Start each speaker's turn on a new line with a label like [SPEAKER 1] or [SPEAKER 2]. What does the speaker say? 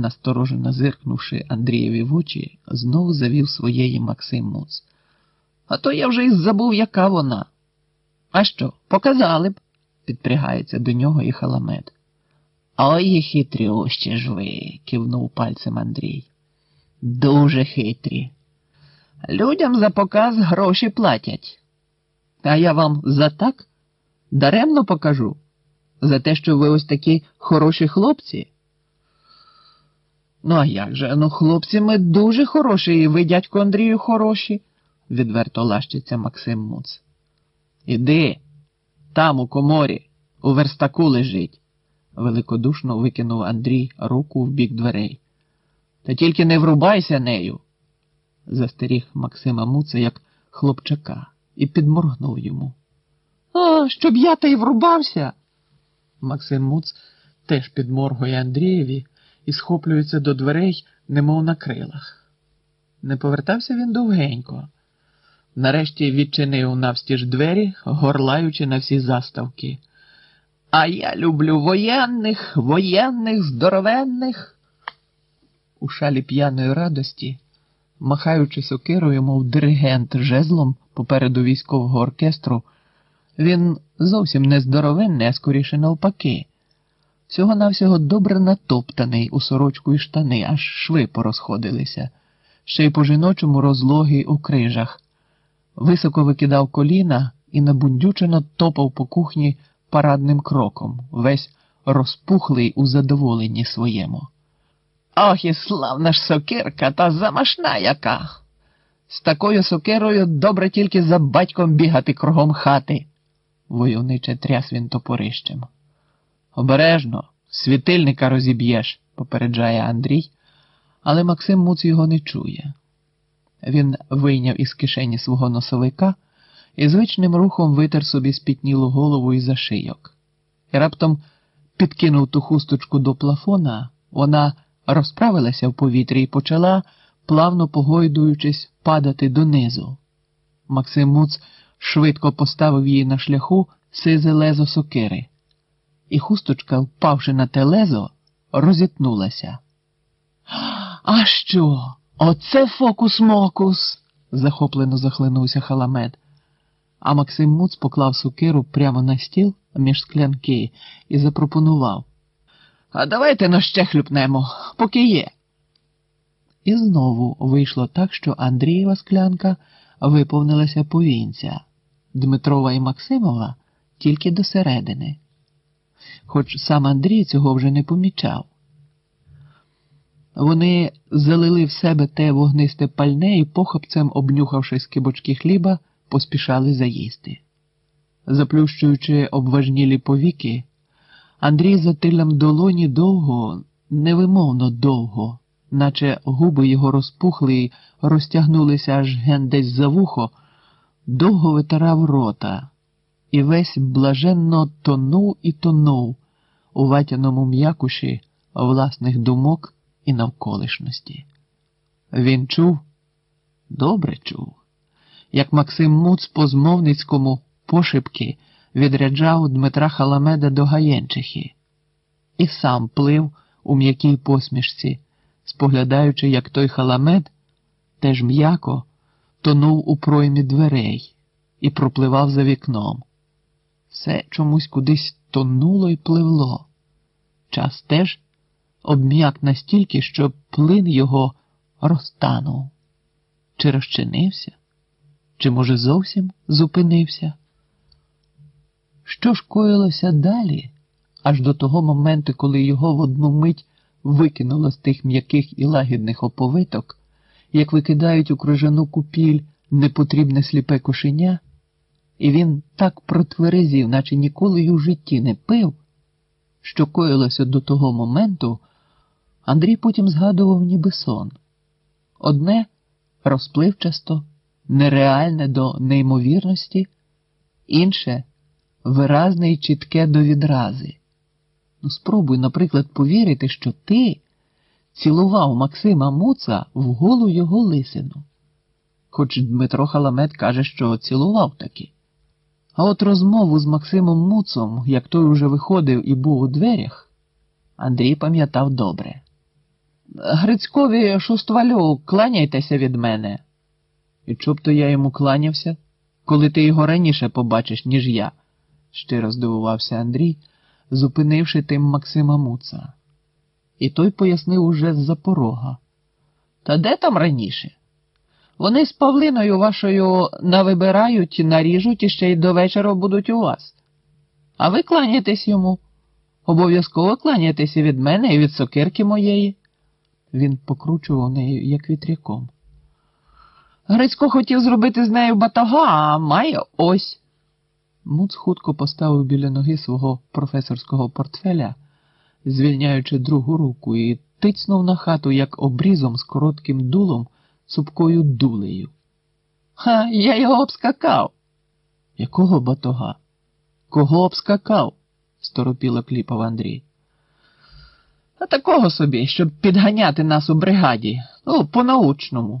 [SPEAKER 1] насторожено зиркнувши Андрієві в очі, знову завів своєї Максим Муц. А то я вже й забув, яка вона. А що, показали б, підпрягається до нього і халамет. Ой, хитрющі ж ви, кивнув пальцем Андрій. Дуже хитрі. Людям за показ гроші платять. А я вам за так даремно покажу. За те, що ви ось такі хороші хлопці. Ну, а як же? Ну, хлопці, ми дуже хороші, і ви, дядько Андрію, хороші, відверто лащиться Максим Муц. Іди, там, у коморі, у верстаку лежить, великодушно викинув Андрій руку в бік дверей. Та тільки не врубайся нею, застеріг Максима Муца як хлопчака і підморгнув йому. А, щоб я та й врубався. Максим Муц теж підморгує Андрієві і схоплюється до дверей, немов на крилах. Не повертався він довгенько. Нарешті відчинив навстіж двері, горлаючи на всі заставки. А я люблю воєнних, воєнних, здоровенних. У шалі п'яної радості, махаючи сокирою, мов диригент жезлом попереду військового оркестру, він зовсім не здоровенний, а скоріше навпаки. Всього-навсього добре натоптаний у сорочку і штани, аж шви порозходилися, ще й по жіночому розлогий у крижах. Високо викидав коліна і набундючено топав по кухні парадним кроком, весь розпухлий у задоволенні своєму. Ох, і славна ж сокирка, та замашна яка. З такою сокирою добре тільки за батьком бігати кругом хати, войовниче тряс він топорищем. Обережно, світильника розіб'єш, попереджає Андрій, але Максим Муц його не чує. Він вийняв із кишені свого носовика і звичним рухом витер собі спітнілу голову і зашийок. І раптом підкинув ту хусточку до плафона, вона розправилася в повітрі і почала, плавно погойдуючись, падати донизу. Максим Муц швидко поставив її на шляху сизе лезо сокири, і хусточка, впавши на те лезо, розітнулася. А що? Оце фокус-мокус, захоплено захлинувся халамет. А Максим Муц поклав сокиру прямо на стіл між склянки і запропонував. А давайте но ще хлюпнемо, поки є. І знову вийшло так, що Андрієва склянка виповнилася повінця, Дмитрова і Максимова тільки до середини. Хоч сам Андрій цього вже не помічав. Вони залили в себе те вогнисте пальне і похопцем, обнюхавши скибочки хліба, поспішали заїсти. Заплющуючи обважнілі повіки, Андрій за тилем долоні довго, невимовно довго, наче губи його розпухли й розтягнулися аж ген десь за вухо, довго витирав рота і весь блаженно тонув і тонув у ватяному м'якуші власних думок і навколишності. Він чув, добре чув, як Максим Муц по змовницькому пошепки відряджав Дмитра Халамеда до Гаєнчихи і сам плив у м'якій посмішці, споглядаючи, як той халамед теж м'яко тонув у проймі дверей і пропливав за вікном. Все чомусь кудись тонуло і пливло. Час теж обм'як настільки, що плин його розтанув. Чи розчинився, чи, може, зовсім зупинився? Що ж коїлося далі, аж до того моменту, коли його в одну мить викинуло з тих м'яких і лагідних оповиток, як викидають у крижану купіль непотрібне сліпе кошеня, і він так протверезів, наче ніколи й у житті не пив, що коїлося до того моменту, Андрій потім згадував ніби сон. Одне розпливчасто, нереальне до неймовірності, інше виразне і чітке до відрази. Ну, спробуй, наприклад, повірити, що ти цілував Максима Муца в голу його лисину. Хоч Дмитро Халамет каже, що цілував таки. А от розмову з Максимом Муцом, як той уже виходив і був у дверях, Андрій пам'ятав добре. Грицькові шуствалю, кланяйтеся від мене. І чоб то я йому кланявся, коли ти його раніше побачиш, ніж я, щиро здивувався Андрій, зупинивши тим Максима Муца. І той пояснив уже з-за порога. Та де там раніше? Вони з Павлиною вашою навибирають, наріжуть і ще й до вечора будуть у вас. А ви кланяйтесь йому. Обов'язково кланяйтеся від мене і від сокирки моєї. Він покручував нею, як вітряком. Грицько хотів зробити з нею батога, а має ось. Муц хутко поставив біля ноги свого професорського портфеля, звільняючи другу руку, і тицнув на хату, як обрізом з коротким дулом, цупкою дулею. Ха, я його обскакав. Якого батога? Кого обскакав? сторопіло кліпав Андрій. А такого собі, щоб підганяти нас у бригаді, ну, по-научному.